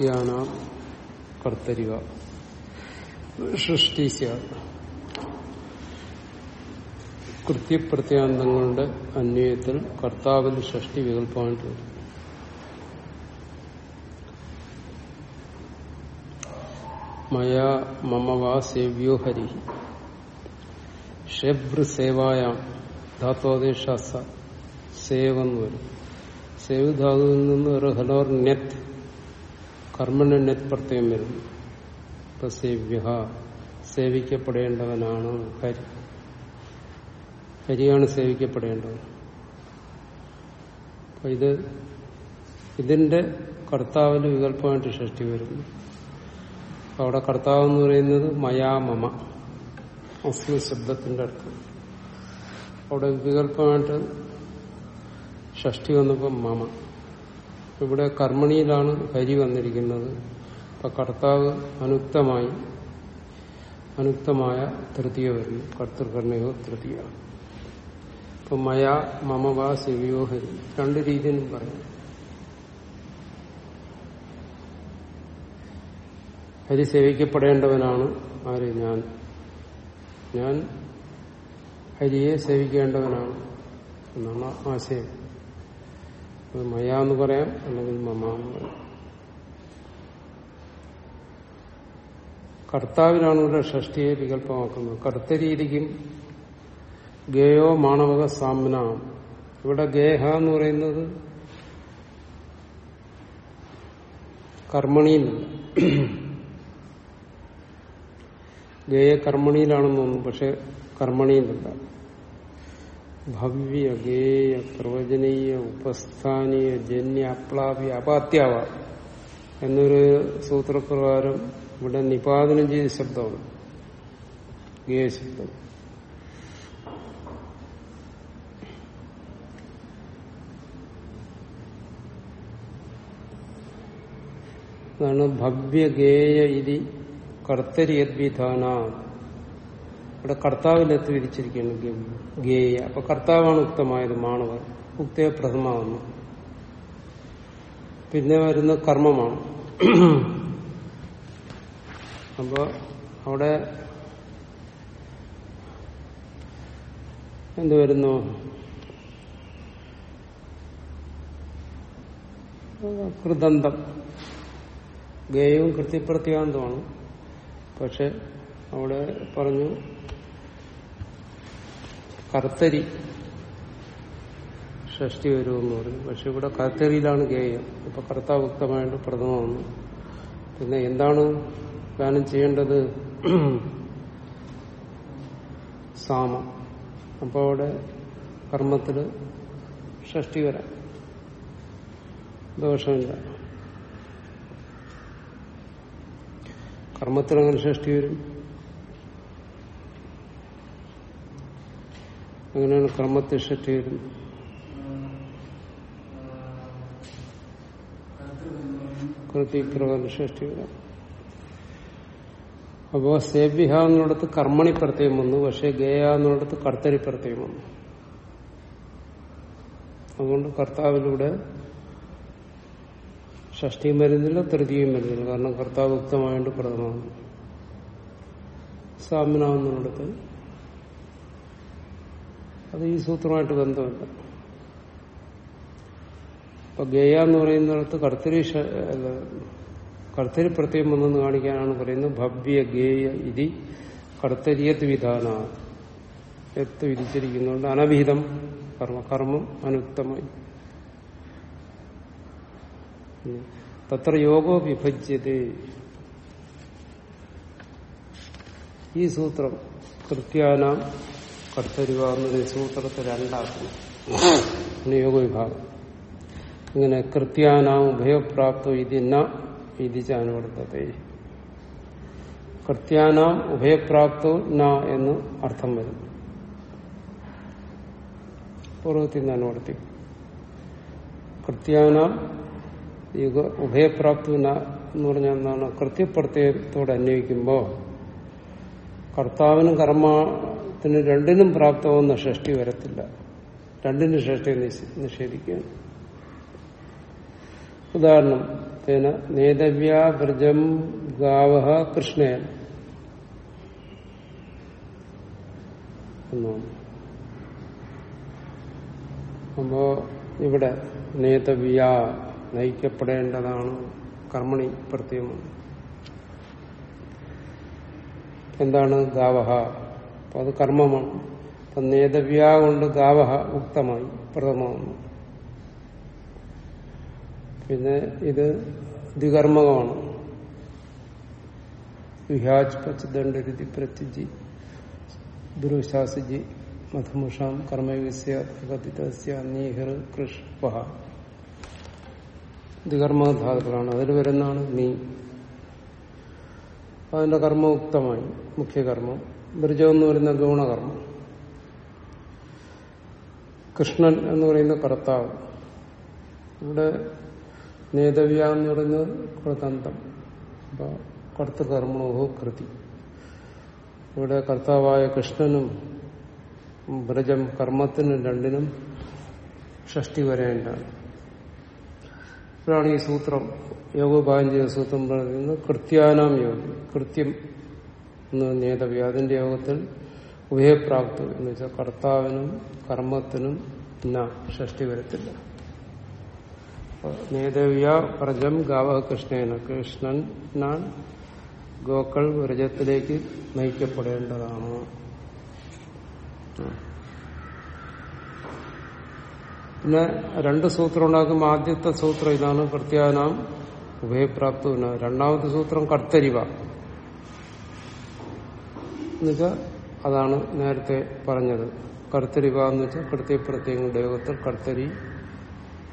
കൃത്യാന കർത്തരിക. സൃഷ്ടി കൃത്യപ്രത്യാന്തങ്ങളുടെ അന്വയത്തിൽ കർത്താവിൽ സൃഷ്ടി വികല്പമായിട്ട് വരും. മയാ മമവാ സേവ്യോ ഹരി. ഷെബ്ര സേവായാം ധാത്തോദേശ സേവെന്ന് വരും. സേവ് ധാതുവിൽ നിന്ന് ഒരു ഹലോർ നെറ്റ് കർമ്മണ പ്രത്യം വരും ഇപ്പൊ സേവ്യ സേവിക്കപ്പെടേണ്ടവനാണ് ഹരി. ഹരിയാണ് സേവിക്കപ്പെടേണ്ടത് അപ്പൊ ഇത് ഇതിന്റെ കർത്താവിന് വികല്പമായിട്ട് സൃഷ്ടി വരുന്നു. അവിടെ കർത്താവ് എന്ന് പറയുന്നത് മയാമമ അസ്മി ശബ്ദത്തിന്റെ അർത്ഥം. അവിടെ വികല്പമായിട്ട് ഷഷ്ടി വന്നപ്പോൾ മമ. ഇവിടെ കർമ്മണിയിലാണ് ഹരി വന്നിരിക്കുന്നത്. അപ്പൊ കർത്താവ് അനുക്തമായി അനുക്തമായ തൃതീയ വരുന്നു കർത്തൃകർണയോ തൃതീയ ഇപ്പൊ മയ മമവാ ശിവയോ ഹരി. രണ്ട് രീതിയിലും പറയും. ഹരി സേവിക്കപ്പെടേണ്ടവനാണ് ആര്? ഞാൻ. ഞാൻ ഹരിയെ സേവിക്കേണ്ടവനാണ് എന്നാണ് ആശയം. മയ എന്ന് പറയാം അല്ലെങ്കിൽ മമ എന്ന് പറയാം. കർത്താവിനാണ് ഇവിടെ ഷഷ്ടിയെ വികല്പമാക്കുന്നത്. കർത്തരീതിക്കും ഗേയോ മാണവക സാമ്ന. ഇവിടെ ഗേഹ എന്ന് പറയുന്നത് കർമ്മണിയിലല്ല ഗേയ കർമ്മണിയിലാണെന്ന് തോന്നുന്നു പക്ഷെ കർമ്മണിയിലല്ല ഭവ്യ ഗേയ പ്രവചനീയ ഉപസ്ഥാനീയ ജന്യ അപ്ലാവ്യ അപാത്യാവ എന്നൊരു സൂത്രപ്രകാരം ഇവിടെ നിപാതനം ചെയ്ത ശബ്ദമാണ്. ഗേയ ശബ്ദം. ഭവ്യഗേയ ഇതി കർത്തരിയദ്വിധാന ഇവിടെ കർത്താവിലെത്തി വിരിച്ചിരിക്കുന്നു ഗേയ. അപ്പൊ കർത്താവാണ് ഉക്തമായത് മാണവർ ഉക്തയെ പ്രഥമാവുന്നു. പിന്നെ വരുന്ന കർമ്മമാണ്. അപ്പോ അവിടെ എന്ത് വരുന്നു? കൃതന്തം ഗേയവും കൃത്യപ്രത്യാന്തമാണ് പക്ഷെ അവിടെ പറഞ്ഞു കർത്തരി ഷഷ്ടി വരുമെന്ന് പറഞ്ഞു. പക്ഷെ ഇവിടെ കർത്തരിയിലാണ് ഗേയം ഇപ്പൊ കർത്താവുക്തമായിട്ട് പ്രഥമമാണ്. പിന്നെ എന്താണ് ഗാനം ചെയ്യേണ്ടത്? സാമ. അപ്പോൾ അവിടെ കർമ്മത്തിൽ ഷഷ്ടി വരാം. ദോഷമില്ല. കർമ്മത്തിൽ അങ്ങനെ ഷഷ്ടി വരും. അങ്ങനെയാണ് ക്രമത്തിഷ്ഠ വരുന്നത് വരും കൃതിപ്രകാരം ഷഷ്ടി വരാം അപ്പോ സേവ്യഹ എന്നിടത്ത് കർമ്മണി പ്രത്യേകം വന്നു പക്ഷെ ഗേയ എന്നിടത്ത് കർത്തരി പ്രത്യേകം വന്നു. അതുകൊണ്ട് കർത്താവിലൂടെ ഷഷ്ടിയും വരുന്നില്ല തൃതിയും വരുന്നില്ല. കാരണം കർത്താവ് ഉക്തമായിട്ട് പ്രഥമാണ് സാമ്യനാവുന്നിടത്ത് അത് ഈ സൂത്രമായിട്ട് ബന്ധമില്ല അപ്പൊ ഗയ എന്ന് പറയുന്നിടത്ത് കർത്തരി കർത്തരി പ്രത്യേകം വന്നെന്ന് കാണിക്കാനാണ് പറയുന്നത്. ഭവ്യ ഗേയ ഇതി കർത്തരിയത്ത് വിധാന. എത്ത് വിധിച്ചിരിക്കുന്നുണ്ട് അനഭിഹിതം കർമ്മ കർമ്മം അനുക്തമായി തത്ര യോഗോ വിഭജ്യത. ഈ സൂത്രം കൃത്യാനാം കർത്തരുക എന്നൊരു സൂത്രത്തെ രണ്ടാക്കുന്നു യോഗവിഭാഗം ഇങ്ങനെ കൃത്യാനാം ഉഭയപ്രാപ്തോ ഇതിന്ന ന ഇത് ചാനുവർത്തത്തെ കൃത്യാനാം ഉഭയപ്രാപ്തോ ന എന്ന് അർത്ഥം വരും. പൂർവത്തിൽ നിന്ന് അനുവർത്തി കൃത്യാനാം യുഗ ഉഭയപ്രാപ്തു എന്ന് പറഞ്ഞാൽ എന്താണ്? കൃത്യപ്രത്യയത്തോട് അന്വയിക്കുമ്പോൾ കർത്താവിനും കർമ്മത്തിനും രണ്ടിനും പ്രാപ്തമാവുന്ന ഷഷ്ടി വരത്തില്ല. രണ്ടിനും ഷഷ്ടി നിഷേധിക്കുകയാണ് ഉദാഹരണം തേന നേതവ്യ വ്രജം ഗാവ കൃഷ്ണയൻ അപ്പോ ഇവിടെ നേതവ്യ നയിക്കപ്പെടേണ്ടതാണ് കർമ്മണി പ്രത്യേകമാണ്. എന്താണ് ഗാവഹ? അപ്പൊ അത് കർമ്മമാണ്. അപ്പൊ നേതവ്യ കൊണ്ട് ഗാവഹ ഉക്തമായി പ്രഥമമാണ്. പിന്നെ ഇത് ദ്വികർമ്മകമാണ്. വിഹാജ് പച്ചദണ്ഡരുതി പ്രത്യജി ദുരുശാസിജി മധുമുഷാം കർമ്മയുസ്യ നീഹർ കൃഷ്വഹ. ദ്വികർമ്മധാതുക്കളാണ്. അതിൽ വരുന്നതാണ് നീ. അതിന്റെ കർമ്മം ഉക്തമായി മുഖ്യകർമ്മം. ബ്രജം എന്ന് പറയുന്ന ഗൗണകർമ്മം. കൃഷ്ണൻ എന്ന് പറയുന്ന കർത്താവ്. ഇവിടെ നേതവ്യ എന്ന് പറയുന്നത് കൃതന്തം അപ്പൊ കർത്തകർമ്മോഹോ കൃതി. ഇവിടെ കർത്താവായ കൃഷ്ണനും ബ്രജം കർമ്മത്തിനും രണ്ടിനും ഷഷ്ടി വരേണ്ടതാണ് ഇപ്പോഴാണ് ഈ സൂത്രം. യോഗോപാഞ്ചിക സൂത്രം പറയുന്നത് കൃത്യാനാം യോഗി. കൃത്യം എന്ന് നേതവ്യ അതിന്റെ യോഗത്തിൽ ഉഭയപ്രാപ്തി എന്ന് വെച്ചാൽ കർത്താവിനും കർമ്മത്തിനും ഷഷ്ടി വരത്തില്ല. നേതവ്യ വ്രജം ഗാവ കൃഷ്ണേന കൃഷ്ണൻ ഗോക്കൾ വ്രജത്തിലേക്ക് നയിക്കപ്പെടേണ്ടതാണ്. പിന്നെ രണ്ട് സൂത്രം ഉണ്ടാക്കുമ്പോൾ ആദ്യത്തെ സൂത്രം ഇതാണ് കൃത്യാനാം ഉഭയപ്രാപ്തവിന രണ്ടാമത്തെ സൂത്രം കർത്തരിവ. എന്നുവെച്ചാൽ അതാണ് നേരത്തെ പറഞ്ഞത്. കർത്തരിവ എന്ന് വെച്ചാൽ കൃത്യപ്രത്യങ്ങളുടെ യോഗത്തിൽ കർത്തരി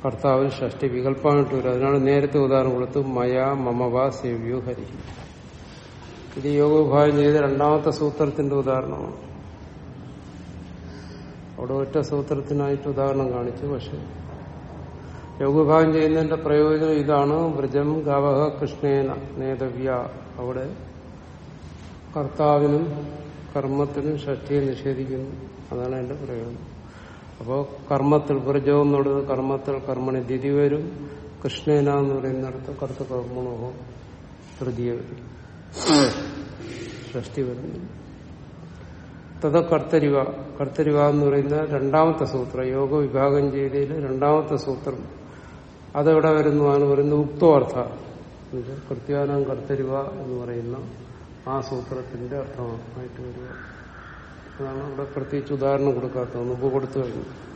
കർത്താവിൽ ഷഷ്ടി വികല്പമായിട്ട് വരും അതിനാണ് നേരത്തെ ഉദാഹരണം കൊടുത്തു മയ മമവ സേവ്യോ ഹരി. ഇത് യോഗോഭാവം ചെയ്ത രണ്ടാമത്തെ സൂത്രത്തിന്റെ ഉദാഹരണമാണ്. അവിടെ ഒറ്റ സൂത്രത്തിനായിട്ട് ഉദാഹരണം കാണിച്ചു പക്ഷെ യോഗവിഭാഗം ചെയ്യുന്നതിന്റെ പ്രയോജനം ഇതാണ്. വ്രജം ഗവഹ കൃഷ്ണേന നേതവ്യ. അവിടെ കർത്താവിനും കർമ്മത്തിനും ഷഷ്ടിയെ നിഷേധിക്കുന്നു. അതാണ് എന്റെ പ്രയോജനം അപ്പോൾ കർമ്മത്തിൽ വ്രജം എന്നുള്ളത് കർമ്മത്തിൽ കർമ്മണി ദിതി വരും. കൃഷ്ണേന എന്ന് പറയുന്നിടത്ത് കർത്ത കർമ്മണോ തൃതീയ വരും. ഷഷ്ടി വരുന്നു തഥ കർത്തരിവ. കർത്തരിവ എന്ന് പറയുന്ന രണ്ടാമത്തെ സൂത്രം യോഗ വിഭാഗം ചെയ്തതിൽ രണ്ടാമത്തെ സൂത്രം. അതെവിടെ വരുന്നു ആണ് പറയുന്നത് ഉക്തോർത്ഥ കൃത്യാനം കർത്തരിവ എന്ന് പറയുന്ന ആ സൂത്രത്തിന്റെ അർത്ഥമായിട്ട് വരിക അതാണ് അവിടെ പ്രത്യേകിച്ച് ഉദാഹരണം കൊടുക്കാത്തത്. മുമ്പ് കൊടുത്തു കഴിഞ്ഞു.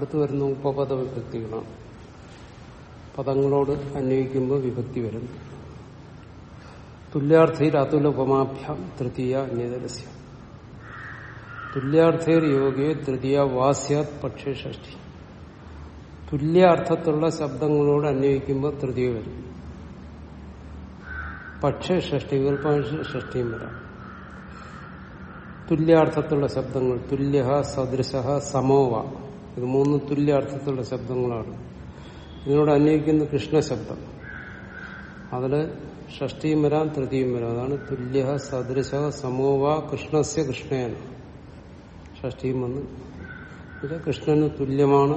അടുത്ത് വരുന്ന ഉപപദ വിഭക്തികളാണ് പദങ്ങളോട് അന്വയിക്കുമ്പോൾ വിഭക്തി വരും. തുല്യാർത്ഥയിൽ അതുല ഉപമാഭ്യം തൃതീയ അന്യതരസ്യ തുല്യാർത്ഥയിൽ യോഗയെ തൃതീയ വാസ്യാത് പക്ഷേ ഷഷ്ടി. തുല്യാർത്ഥത്തിലുള്ള ശബ്ദങ്ങളോട് അന്വയിക്കുമ്പോൾ തൃതീയ വരും. പക്ഷേ ഷഷ്ടി വികല്പ ഷഷ്ടിയും വരാം. തുല്യാർത്ഥത്തിലുള്ള ശബ്ദങ്ങൾ തുല്യ സദൃശ സമോവ ഇത് മൂന്ന് തുല്യ അർത്ഥത്തിലുള്ള ശബ്ദങ്ങളാണ്. ഇതിനോട് അന്വയിക്കുന്ന കൃഷ്ണശബ്ദം അതിൽ ഷഷ്ടിയും വരാം തൃതീയം വരാം. അതാണ് തുല്യ സദൃശ സമൂഹ കൃഷ്ണസ്യ കൃഷ്ണേന. ഷഷ്ടിയും വന്ന് കൃഷ്ണന് തുല്യമാണ്.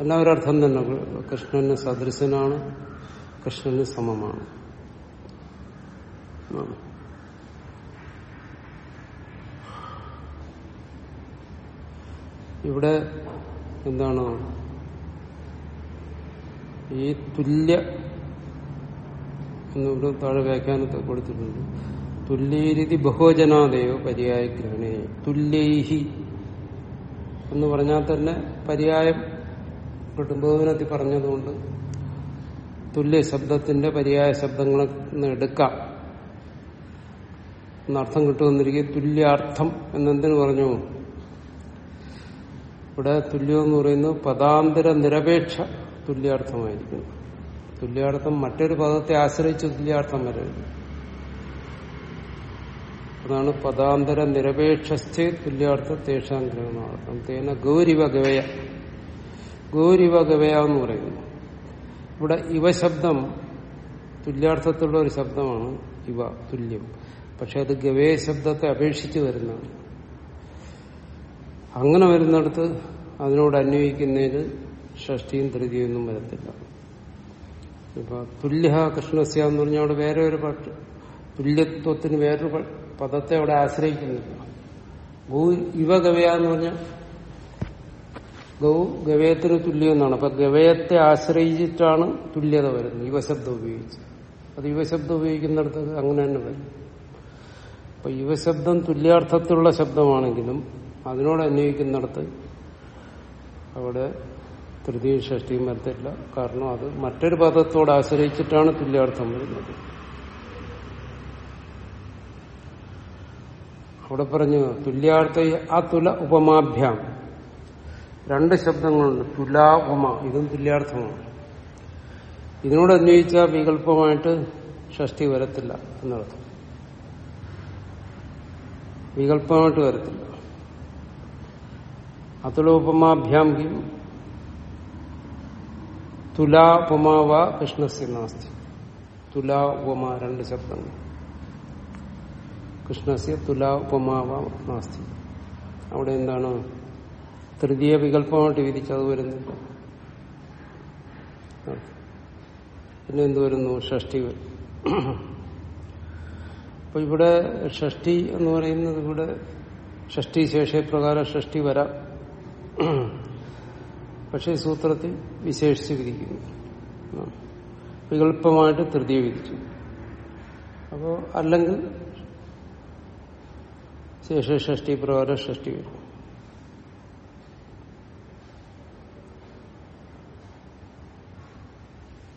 എല്ലാവരും അർത്ഥം തന്നെ. കൃഷ്ണന് സദൃശനാണ് കൃഷ്ണന് സമമാണ്. ഇവിടെ എന്താണ്? ഈ തുല്യ എന്നിവിടെ താഴെ വ്യാഖ്യാനത്തെ കൊടുത്തിട്ടുണ്ട്. തുല്യരീതി ബഹുജനാദയോ പര്യായ ഗ്രഹണേ തുല്യൈഹി എന്ന് പറഞ്ഞാൽ തന്നെ പര്യായം കിട്ടും പറഞ്ഞതുകൊണ്ട് തുല്യ ശബ്ദത്തിന്റെ പര്യായ ശബ്ദങ്ങളെ എടുക്കാം. എന്നർത്ഥം കിട്ടുമെന്നിരിക്കും തുല്യാർത്ഥം എന്നെന്തിനു പറഞ്ഞു? ഇവിടെ തുല്യം എന്ന് പറയുന്നത് പദാന്തര നിരപേക്ഷ തുല്യാർത്ഥമായിരിക്കും തുല്യാർത്ഥം മറ്റൊരു പദത്തെ ആശ്രയിച്ച് തുല്യാർത്ഥം വരരുത്. അതാണ് പദാന്തര നിരപേക്ഷസ്ഥേ തുല്യാർത്ഥ തേഷാം ഗ്രഹണാർത്ഥം തേന ഗൗരിവ ഗവയ ഗൗരിവ ഗവയ എന്ന് പറയുന്നു. ഇവിടെ ഇവ ശബ്ദം തുല്യാർത്ഥത്തിലുള്ള ഒരു ശബ്ദമാണ് ഇവ തുല്യം. പക്ഷെ അത് ഗവയ ശബ്ദത്തെ അപേക്ഷിച്ച് വരുന്നതാണ്. അങ്ങനെ വരുന്നിടത്ത് അതിനോട് അന്വയിക്കുന്നതിന് ഷഷ്ടിയും തൃതിയൊന്നും വരത്തില്ല. ഇപ്പൊ തുല്യ കൃഷ്ണസ്യ എന്ന് പറഞ്ഞാൽ അവിടെ വേറെ ഒരു പക്ഷ തുല്യത്വത്തിന് വേറൊരു പദത്തെ അവിടെ ആശ്രയിക്കുന്നില്ല. ഗോ ഇവ ഗവയ എന്ന് പറഞ്ഞാൽ ഗൗ ഗവയത്തിന് തുല്യം എന്നാണ്. അപ്പൊ ഗവയത്തെ ആശ്രയിച്ചിട്ടാണ് തുല്യത വരുന്നത്. യുവശബ്ദം ഉപയോഗിച്ച്. അത് യുവശബ്ദം ഉപയോഗിക്കുന്നിടത്ത് അങ്ങനെ തന്നെ വരും. അപ്പൊ യുവശബ്ദം തുല്യാർത്ഥത്തിലുള്ള ശബ്ദമാണെങ്കിലും അതിനോട് അന്വയിക്കുന്നിടത്ത് അവിടെ തൃതീയ ഷഷ്ടിയും വരത്തില്ല. കാരണം അത് മറ്റൊരു പദത്തോട് ആശ്രയിച്ചിട്ടാണ് തുല്യാർത്ഥം വരുന്നത്. അവിടെ പറഞ്ഞു തുല്യാർത്ഥ ആ തുല ഉപമാഭ്യാം. രണ്ട് ശബ്ദങ്ങളുണ്ട്. തുലാ ഉപമ. ഇതും തുല്യാർത്ഥമാണ്. ഇതിനോട് അന്വയിച്ച വികല്പമായിട്ട് ഷഷ്ടി വരത്തില്ല എന്നർത്ഥം. വികല്പമായിട്ട് വരത്തില്ല. അതുലോപമാഭ്യാം കിം? തുലാ ഉപമാവ കൃഷ്ണസ്യ നാസ്തി. തുലാ ഉപമ രണ്ട് ശബ്ദങ്ങൾ. കൃഷ്ണസ്യ തുലാ ഉപമാവ നാസ്തി. അവിടെ എന്താണ്? തൃതീയ വികല്പമായിട്ട് വിധിച്ചത് വരുന്നില്ല പിന്നെ എന്ത് വരുന്നു? ഷഷ്ടി അപ്പൊ ഇവിടെ ഷഷ്ടി എന്ന് പറയുന്നത് ഇവിടെ ഷഷ്ടി ശേഷപ്രകാരം ഷഷ്ടി വരാം. പക്ഷെ സൂത്രത്തിൽ വിശേഷിച്ച് വിധിക്കുന്നു. വികല്പമായിട്ട് തൃതീയ വിധിച്ചു. അപ്പോൾ അല്ലെങ്കിൽ ശേഷ ഷഷ്ടി പ്രകാരം ഷഷ്ടി വരും.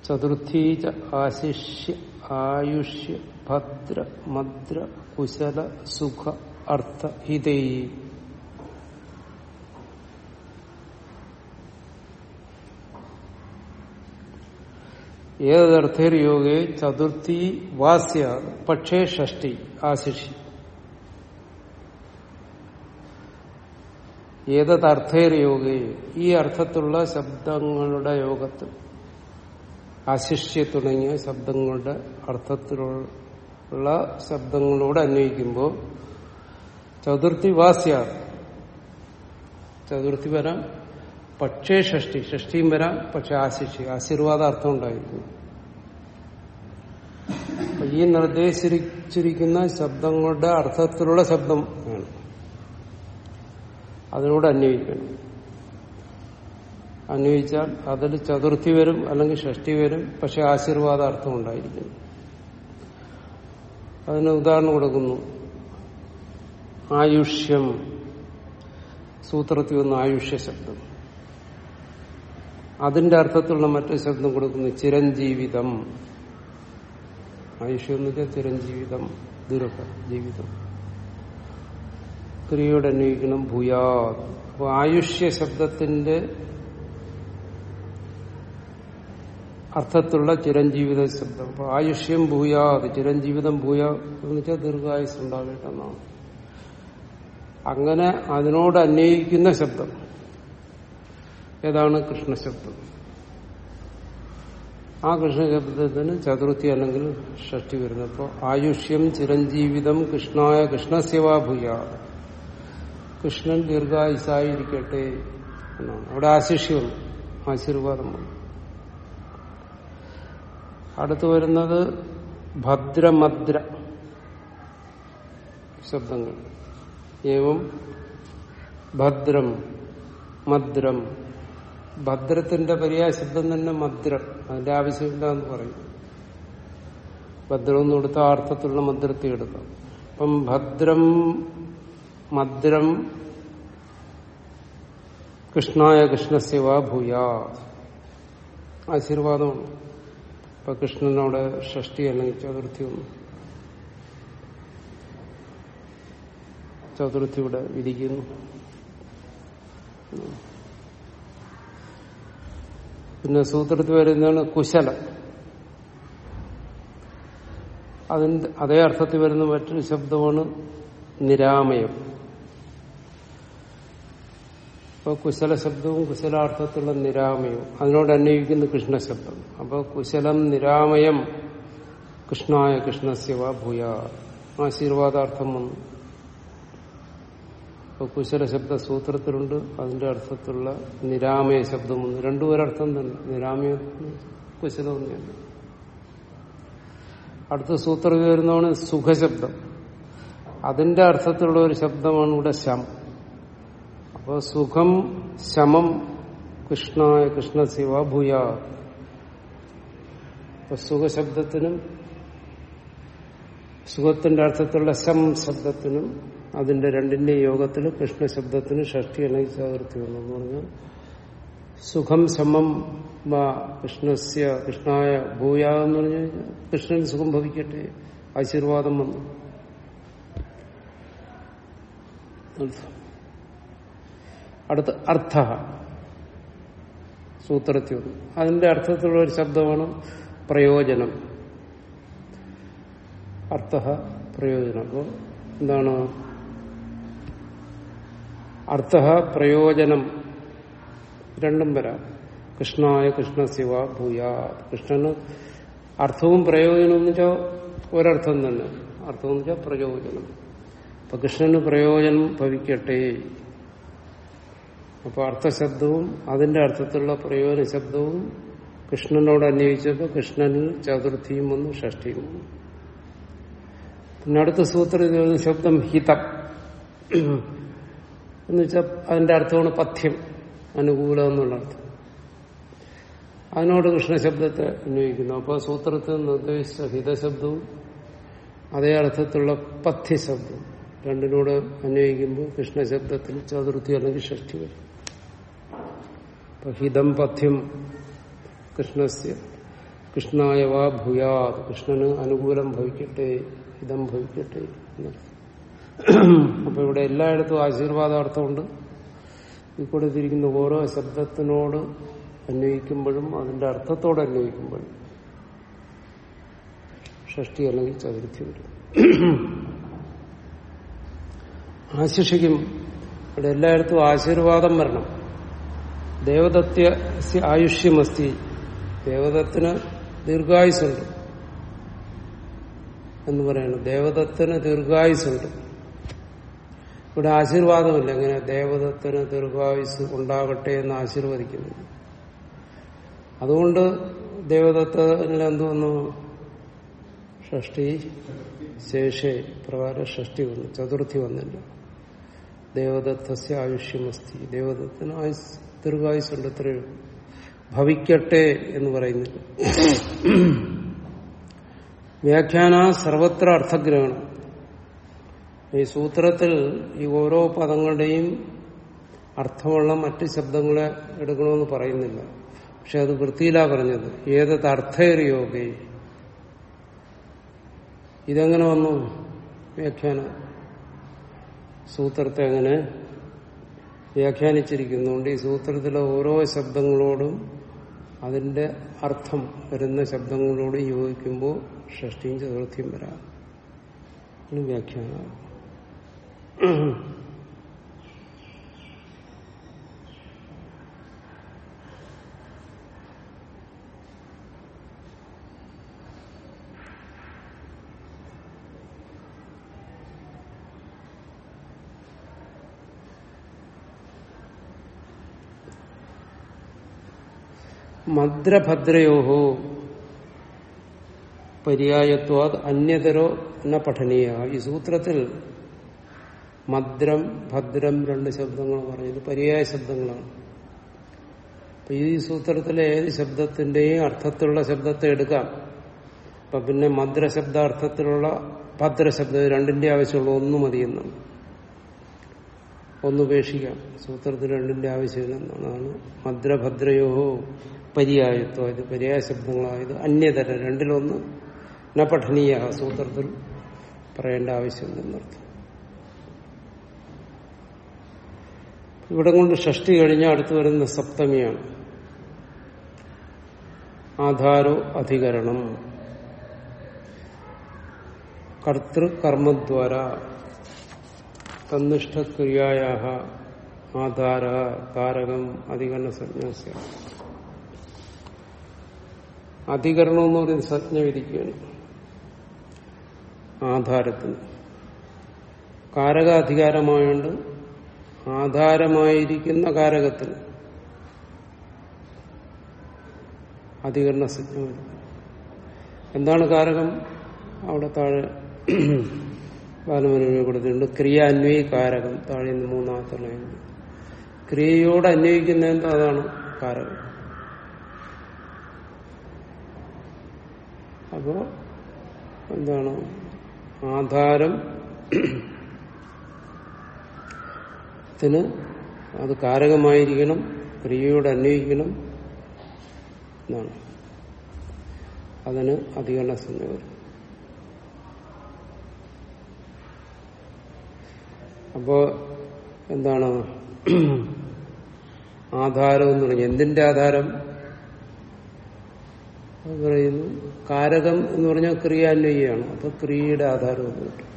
ചതുർത്ഥി ആശിഷ്യ ആയുഷ്യ ഭദ്ര മദ്ര കുശല സുഖ അർത്ഥ ഹിതൈ ഏതർത്ഥൈർയോഗേ ചതുർത്ഥി വാസ്യ പക്ഷേ ഷഷ്ടി ആശിഷി. ഏതർത്ഥൈർയോഗേ ഈ അർത്ഥത്തിലുള്ള ശബ്ദങ്ങളുടെ യോഗത്തിൽ ആശിഷ്യ തുടങ്ങിയ ശബ്ദങ്ങളുടെ അർത്ഥത്തിലുള്ള ശബ്ദങ്ങളോട് അന്വയിക്കുമ്പോൾ ചതുർത്ഥി വാസ്യ ചതുർത്ഥി വരാം പക്ഷേ ഷഷ്ടി ഷഷ്ടിയും വരാം പക്ഷെ ആശിഷി. ആശീർവാദ അർത്ഥം ഉണ്ടായിരിക്കുന്നു ഈ നിർദ്ദേശിച്ചിരിക്കുന്ന ശബ്ദങ്ങളുടെ അർത്ഥത്തിലുള്ള ശബ്ദം വേണം അതിനോട് അന്വയിക്കണം അന്വയിച്ചാൽ അതിൽ ചതുർത്ഥി വരും അല്ലെങ്കിൽ ഷഷ്ടി വരും പക്ഷെ ആശീർവാദ അർത്ഥം ഉണ്ടായിരിക്കും അതിന് ഉദാഹരണം കൊടുക്കുന്നു. ആയുഷ്യം. സൂത്രത്തിൽ വന്ന ആയുഷ്യ ശബ്ദം. അതിന്റെ അർത്ഥത്തിലുള്ള മറ്റൊരു ശബ്ദം കൊടുക്കുന്നു. ചിരഞ്ജീവിതം. എന്ന് വെച്ചാൽ ചിരഞ്ജീവിതം. ദീർഘ ജീവിതം. ക്രിയയോട് അന്വയിക്കണം. ഭൂയാ അപ്പൊ ആയുഷ്യ ശബ്ദത്തിന്റെ അർത്ഥത്തിലുള്ള ചിരഞ്ജീവിത ശബ്ദം. അപ്പൊ ആയുഷ്യം ഭൂയാത് ചിരഞ്ജീവിതം ഭൂയാ എന്ന് വെച്ചാൽ ദീർഘായുസ് ഉണ്ടാകട്ടെന്നാണ് അങ്ങനെ അതിനോട് അന്വയിക്കുന്ന ശബ്ദം. ഏതാണ് കൃഷ്ണശബ്ദം? ആ കൃഷ്ണശബ്ദത്തിന് ചതുർത്ഥി അല്ലെങ്കിൽ ഷഷ്ടി വരുന്നത്. അപ്പോൾ ആയുഷ്യം ചിരഞ്ജീവിതം കൃഷ്ണായ കൃഷ്ണസ്യവാ ഭൂയാ കൃഷ്ണൻ ദീർഘായുസായിരിക്കട്ടെ എന്നാണ്. അവിടെ ആശിഷ്യം ആശീർവാദമാണ് അടുത്തു വരുന്നത് ഭദ്രമദ്ര ശബ്ദങ്ങൾ. ഏവം ഭദ്രം മദ്രം ഭദ്രത്തിന്റെ പര്യായ ശബ്ദം തന്നെ മദ്രം. അതിന്റെ ആവശ്യമില്ല എന്ന് പറയും. ഭദ്രം എന്ന് കൊടുത്ത ആ അർത്ഥത്തിലുള്ള മദ്രത്തെ എടുക്കാം. അപ്പം ഭദ്രം മദ്രം കൃഷ്ണായ കൃഷ്ണസ്യവ ഭൂയ. ആശീർവാദമാണ്. ഇപ്പൊ കൃഷ്ണനോട് ഷഷ്ടി അല്ലെങ്കിൽ ചതുർത്ഥി ഒന്നും. ചതുർത്ഥി ഇവിടെ വിധിക്കുന്നു. പിന്നെ സൂത്രത്തിൽ വരുന്നതാണ് കുശല. അതിന്റെ അതേ അർത്ഥത്തിൽ വരുന്ന മറ്റൊരു ശബ്ദമാണ് നിരാമയം. അപ്പോൾ കുശല ശബ്ദവും കുശലാർത്ഥത്തിലുള്ള നിരാമയവും അതിനോട് അന്വയിക്കുന്ന കൃഷ്ണശബ്ദം അപ്പോൾ കുശലം നിരാമയം കൃഷ്ണായ കൃഷ്ണസ്യവ ഭൂയ. ആശീർവാദാർത്ഥം വന്നു. ഇപ്പൊ കുശല ശബ്ദ സൂത്രത്തിലുണ്ട് അതിന്റെ അർത്ഥത്തിലുള്ള നിരാമയ ശബ്ദം ഒന്ന് രണ്ടു ഒരർത്ഥം തന്നെ. നിരാമയ കുശല തന്നെ. അടുത്ത സൂത്രം വരുന്നതാണ് സുഖശബ്ദം. അതിന്റെ അർത്ഥത്തിലുള്ള ഒരു ശബ്ദമാണ് ഇവിടെ ശം. അപ്പോൾ സുഖം ശമം കൃഷ്ണായ കൃഷ്ണശിവ ഭൂയ. അപ്പൊ സുഖശബ്ദത്തിനും സുഖത്തിന്റെ അർത്ഥത്തിലുള്ള ശം ശബ്ദത്തിനും അതിന്റെ രണ്ടിന്റെ യോഗത്തിൽ കൃഷ്ണശബ്ദത്തിന് ഷഷ്ടി അല്ലെങ്കിൽ ചതുർത്ഥി വന്നു എന്ന് പറഞ്ഞാൽ സുഖം സമം വാ കൃഷ്ണസ്യ കൃഷ്ണായ ഭൂയാന്ന് പറഞ്ഞു കഴിഞ്ഞാൽ കൃഷ്ണൻ സുഖം ഭവിക്കട്ടെ ആശീർവാദം വന്നു. അടുത്ത അർത്ഥ സൂത്രത്തിൽ വന്നു അതിന്റെ അർത്ഥത്തിലുള്ള ഒരു ശബ്ദമാണ് പ്രയോജനം. അർത്ഥ പ്രയോജനം. അപ്പോൾ എന്താണ്? അർത്ഥ പ്രയോജനം. രണ്ടും വരാം. കൃഷ്ണായ കൃഷ്ണ ശിവ ഭൂയാ കൃഷ്ണന് അർത്ഥവും പ്രയോജനവും എന്ന് വെച്ചാൽ ഒരർത്ഥം തന്നെ. അർത്ഥം എന്ന് വെച്ചാൽ പ്രയോജനം. അപ്പൊ കൃഷ്ണന് പ്രയോജനം ഭവിക്കട്ടെ. അപ്പൊ അർത്ഥശബ്ദവും അതിന്റെ അർത്ഥത്തിലുള്ള പ്രയോജന ശബ്ദവും കൃഷ്ണനോട് അന്വയിച്ചപ്പോൾ കൃഷ്ണനിൽ ചതുർത്ഥിയും വന്നു ഷഷ്ടിയും വന്നു. പിന്നെ അടുത്ത സൂത്രത്തിൽ ശബ്ദം ഹിതം. എന്ന് വെച്ചാൽ അതിന്റെ അർത്ഥമാണ് പഥ്യം അനുകൂലം എന്നുള്ള അർത്ഥം. അതിനോട് കൃഷ്ണശബ്ദത്തെ അന്വയിക്കുന്നു അപ്പോൾ സൂത്രത്തിൽ നിർദ്ദേശിച്ച ഹിതശബ്ദവും അതേ അർത്ഥത്തിലുള്ള പഥ്യശബ്ദവും രണ്ടിനോട് അന്വയിക്കുമ്പോൾ കൃഷ്ണശബ്ദത്തിൽ ചതുർത്ഥി അല്ലെങ്കിൽ ഷഷ്ടി വരും. അപ്പൊ ഹിതം പഥ്യം കൃഷ്ണസ്യ കൃഷ്ണായ വാ ഭൂയാത് കൃഷ്ണന് അനുകൂലം ഭവിക്കട്ടെ ഹിതം ഭവിക്കട്ടെ എന്നർത്ഥം. അപ്പൊ ഇവിടെ എല്ലായിടത്തും ആശീർവാദാർത്ഥമുണ്ട് ഈ കൊടുത്തിരിക്കുന്ന ഓരോ ശബ്ദത്തിനോട് അന്വയിക്കുമ്പോഴും അതിന്റെ അർത്ഥത്തോട് അന്വയിക്കുമ്പോഴും ഷഷ്ടി അല്ലെങ്കിൽ ചതുർത്ഥി വരും. ആശിഷിക്കും. ഇവിടെ എല്ലായിടത്തും ആശീർവാദം വരണം. ദേവദത്യ ആയുഷ്യമസ്തി. ദേവദത്തിന് ദീർഘായുസുണ്ട് എന്ന് പറയണം. ദേവദത്തിന് ദീർഘായുസുണ്ട്. ഇവിടെ ആശീർവാദമില്ല. ഇങ്ങനെ ദേവതത്തിന് ദീർഘായുസ് ഉണ്ടാകട്ടെ എന്ന് ആശീർവദിക്കുന്നു. അതുകൊണ്ട് ദേവദത്തിൽ എന്തോന്നു ഷഷ്ടി ശേഷേ പ്രകാരം ഷഷ്ടി വന്നു. ചതുർത്ഥി വന്നില്ല. ദേവദത്തസ്യ ആയുഷ്യമസ്തി. ദേവദത്തിന് ആയുസ് ദീർഘായുസുണ്ട് ഇത്രയേ ഭവിക്കട്ടെ എന്ന് പറയുന്നില്ല. വ്യാഖ്യാന സർവത്ര അർത്ഥഗ്രഹണം. ഈ സൂത്രത്തിൽ ഈ ഓരോ പദങ്ങളുടെയും അർത്ഥമുള്ള മറ്റ് ശബ്ദങ്ങളെ എടുക്കണമെന്ന് പറയുന്നില്ല. പക്ഷെ അത് വൃത്തിയിലാ പറഞ്ഞത്. ഏതത് അർത്ഥേറിയോഗേ? ഇതെങ്ങനെ വന്നു? വ്യാഖ്യാന. സൂത്രത്തെ അങ്ങനെ വ്യാഖ്യാനിച്ചിരിക്കുന്നുണ്ട്. ഈ സൂത്രത്തിലെ ഓരോ ശബ്ദങ്ങളോടും അതിന്റെ അർത്ഥം വരുന്ന ശബ്ദങ്ങളോടും യോജിക്കുമ്പോൾ ഷഷ്ടിയും ചതുർത്ഥിയും വരാം. വ്യാഖ്യാനം. മദ്രഭദ്രയോഹോ പര്യായത്വാത് അന്യതരോ എന്ന പഠനീയ. ഈ സൂത്രത്തിൽ മദ്രം ഭദ്രം രണ്ട് ശബ്ദങ്ങൾ പറയുന്നത്. പര്യായ ശബ്ദങ്ങളാണ്. അപ്പൊ ഈ സൂത്രത്തിലെ ഏത് ശബ്ദത്തിന്റെയും അർത്ഥത്തിലുള്ള ശബ്ദത്തെ എടുക്കാം. അപ്പൊ പിന്നെ മദ്രശബ്ദാർത്ഥത്തിലുള്ള ഭദ്രശബ്ദം രണ്ടിന്റെ ആവശ്യമുള്ള ഒന്ന് മതിയെന്നാണ് ഒന്നുപേക്ഷിക്കാം സൂത്രത്തിൽ രണ്ടിന്റെ ആവശ്യമില്ലെന്നാണ് മദ്രഭദ്രയോ പര്യായത്വം. ഇത് പര്യായ ശബ്ദങ്ങളായത് അന്യതര. രണ്ടിലൊന്ന് ന പഠനീയ സൂത്രത്തിൽ പറയേണ്ട ആവശ്യമില്ലെന്നർത്ഥം ഇവിടെ കൊണ്ട് ഷഷ്ടി കഴിഞ്ഞാൽ അടുത്ത് വരുന്ന സപ്തമിയാണ്. ആധാരോ അധികരണം. കർത്തൃകർമ്മദ്വാര. തന്നിഷ്ഠക്രിയായ ആധാര കാരകം അധികരണ സന്യാസ അധികരണം എന്ന് പറയുന്ന സജ്ഞ വിധിക്കുകയാണ്. ആധാരത്തിന്. കാരകാധികാരമായോണ്ട് ആധാരമായിരിക്കുന്ന കാരകത്തിന് അധികരണ സജ്ഞ എന്താണ് കാരകം? അവിടെ താഴെ ബാലമനുവിനെ കൊടുത്തിട്ടുണ്ട്. ക്രിയ അന്വയി കാരകം. താഴെ നിന്ന് മൂന്നാമത്തെ ക്രിയയോട് അന്വയിക്കുന്ന എന്താ? അതാണ് കാരകം. അപ്പോ എന്താണ്? ആധാരം ത്തിന് അത് കാരകമായിരിക്കണം ക്രിയയോട് അന്വയിക്കണം എന്നാണ്. അതിന് അധികരണ സംജ്ഞ വരും. അപ്പോ എന്താണ്? ആധാരം എന്ന് പറഞ്ഞു എന്തിന്റെ ആധാരം? പറയുന്നു കാരകം എന്ന് പറഞ്ഞാൽ ക്രിയാന്വയാണ് അപ്പൊ ക്രിയയുടെ ആധാരം എന്ന് കിട്ടും.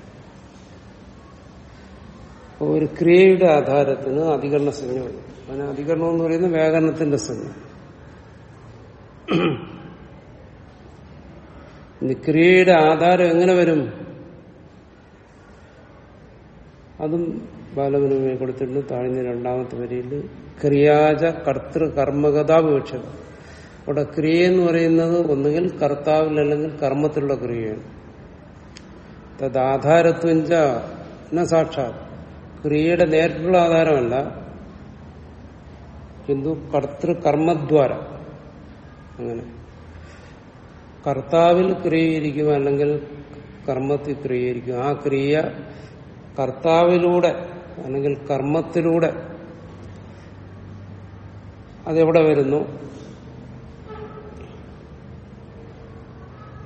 അപ്പൊ ഒരു ക്രിയയുടെ ആധാരത്തിന് അധികരണ സംജ്ഞ വരും അതിന് അധികരണം എന്ന് പറയുന്നത് വ്യാകരണത്തിന്റെ സംജ്ഞ ക്രിയയുടെ ആധാരം എങ്ങനെ വരും? അതും ബാലവിനിമയം കൊടുത്തിട്ടുണ്ട്. താഴ്ന്ന രണ്ടാമത്തെ വരിയിൽ ക്രിയാജ കർത്തൃ കർമ്മകഥാപേക്ഷത അവിടെ ക്രിയ എന്ന് പറയുന്നത് ഒന്നുകിൽ കർത്താവിൽ അല്ലെങ്കിൽ കർമ്മത്തിലുള്ള ക്രിയയാണ്. തദ്ധാരത്വഞ്ച സാക്ഷാത്. ക്രിയയുടെ നേരിട്ടുള്ള ആധാരമല്ല ഹിന്ദു കർത്തൃ കർമ്മദ്വാര അങ്ങനെ. കർത്താവിൽ ക്രിയയിരിക്കും അല്ലെങ്കിൽ കർമ്മത്തിൽ ക്രിയയിരിക്കും. ആ ക്രിയ കർത്താവിലൂടെ അല്ലെങ്കിൽ കർമ്മത്തിലൂടെ അതെവിടെ വരുന്നു?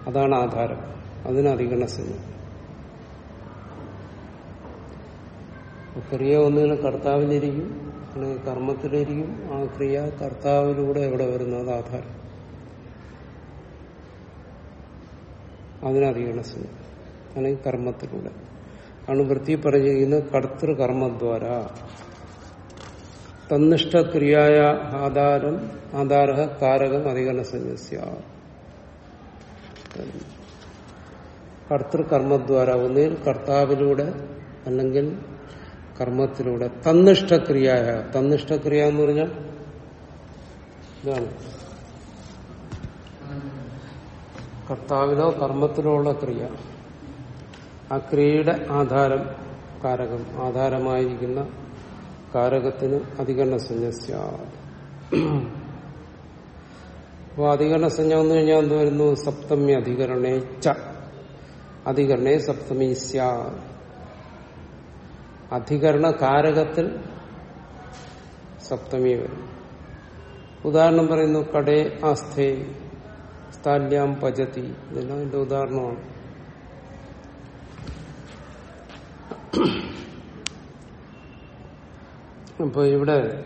അതാണ് ആധാരം. അതിന് അധികരണസംഖ്യ ക്രിയ ഒന്നുകിൽ കർത്താവിലിരിക്കും അല്ലെങ്കിൽ കർമ്മത്തിലിരിക്കും. ആ ക്രിയ കർത്താവിലൂടെ എവിടെ വരുന്നു? അത് ആധാരം. അതിനറിയണ സമയം അല്ലെങ്കിൽ കർമ്മത്തിലൂടെ. ആണ് വൃത്തി പറഞ്ഞിരിക്കുന്നത് കർത്തൃകർമ്മദ്വാര. തന്നിഷ്ടക്രിയായ ആധാരം ആധാര കാരകം അധികരണ സന്യസ്യ. കർത്തൃകർമ്മദ്വാര. ഒന്നിൽ കർത്താവിലൂടെ അല്ലെങ്കിൽ കർമ്മത്തിലൂടെ തന്നിഷ്ടക്രിയായ തന്നിഷ്ടക്രിയ എന്ന് പറഞ്ഞാൽ ഇതാണ്. കർത്താവിലോ കർമ്മത്തിലോ ഉള്ള ക്രിയ. ആ ക്രിയയുടെ ആധാരം കാരകം. ആധാരമായിരിക്കുന്ന കാരകത്തിന് അധികരണ സന്യസ്യ. അപ്പോൾ അധികരണ സഞ്ജ വന്നു കഴിഞ്ഞാൽ എന്ത് വരുന്നു? സപ്തമി അധികരണേ ച അധികരണേ സപ്തമി സ്യാ അധികരണ കാരകത്തിൽ സപ്തമി വരും. ഉദാഹരണം പറയുന്നു കടേ ആസ്ഥേ സ്ഥാല്യാം പജതി ഇതെല്ലാം അതിന്റെ ഉദാഹരണമാണ്. അപ്പൊ ഇവിടെ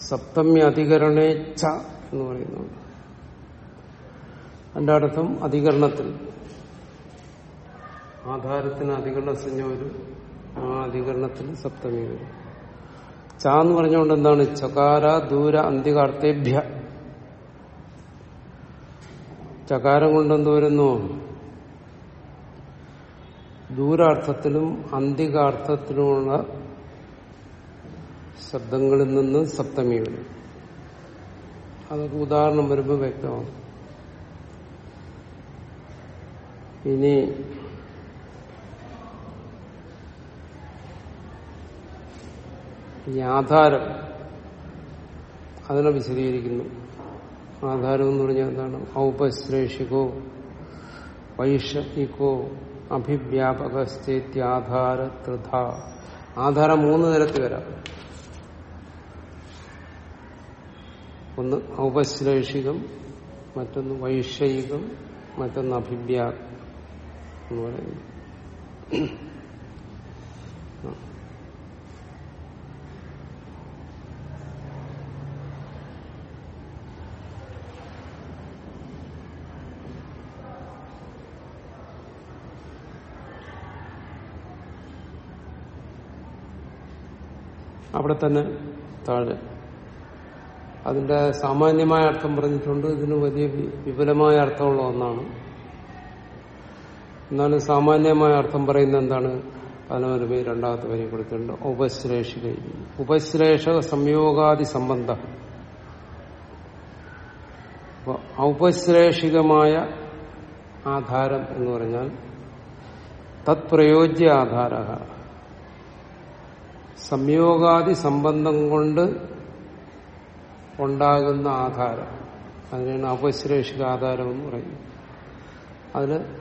സപ്തമി അധികരണേ ച എന്ന് പറയുന്നുണ്ട് അതിന്റെ അർത്ഥം അധികരണത്തിൽ. ആധാരത്തിന് അധികരണ സംജ്ഞ വരും. ആ അധികരണത്തിൽ സപ്തമി വരും ച എന്ന് പറഞ്ഞുകൊണ്ട് എന്താണ്? ചകാര ദൂര അന്തികാർത്തേഭ്യ. ചകാരം കൊണ്ട് എന്ത് വരുന്നു? ദൂരാർത്ഥത്തിലും അന്തികാർത്ഥത്തിലുമുള്ള ശബ്ദങ്ങളിൽ നിന്ന് സപ്തമി വരും അതൊക്കെ ഉദാഹരണം വരുമ്പോൾ വ്യക്തമാണ് ഇനി ഈ ആധാരം. അതിനെ വിശദീകരിക്കുന്നു. ആധാരം എന്ന് പറഞ്ഞാൽ എന്താണ്? ഔപശ്ലേഷികോ വൈഷയികോ അഭിവ്യാപകസ്ഥേത്യാധാര തൃഥ ആധാരം മൂന്ന് തരത്തിൽ വരാം. ഒന്ന് ഔപശ്ലേഷികം മറ്റൊന്ന് വൈഷയികം മറ്റൊന്ന് അഭിവ്യാപം എന്ന് പറയുന്നു അവിടെ തന്നെ താഴെ. അതിന്റെ സാമാന്യമായ അർത്ഥം പറഞ്ഞിട്ടുണ്ട്. ഇതിന് വലിയ വിപുലമായ അർത്ഥമുള്ള ഒന്നാണ്. എന്നാലും സാമാന്യമായ അർത്ഥം പറയുന്ന എന്താണ്? പതിനൊരു രണ്ടാമത്തെ വരി കൊടുത്തിട്ടുണ്ട്. ഉപശ്രേഷിക ഉപശ്രേഷക സംയോഗാദി സംബന്ധ. ഔപശ്രേഷികമായ ആധാരം എന്ന് പറഞ്ഞാൽ തത്പ്രയോജ്യ ആധാര സംയോഗാദി സംബന്ധം കൊണ്ട് ഉണ്ടാകുന്ന ആധാരം. അതിനാണ് അപശ്രേഷിക ആധാരം എന്ന് പറയുന്നത്. അതിന്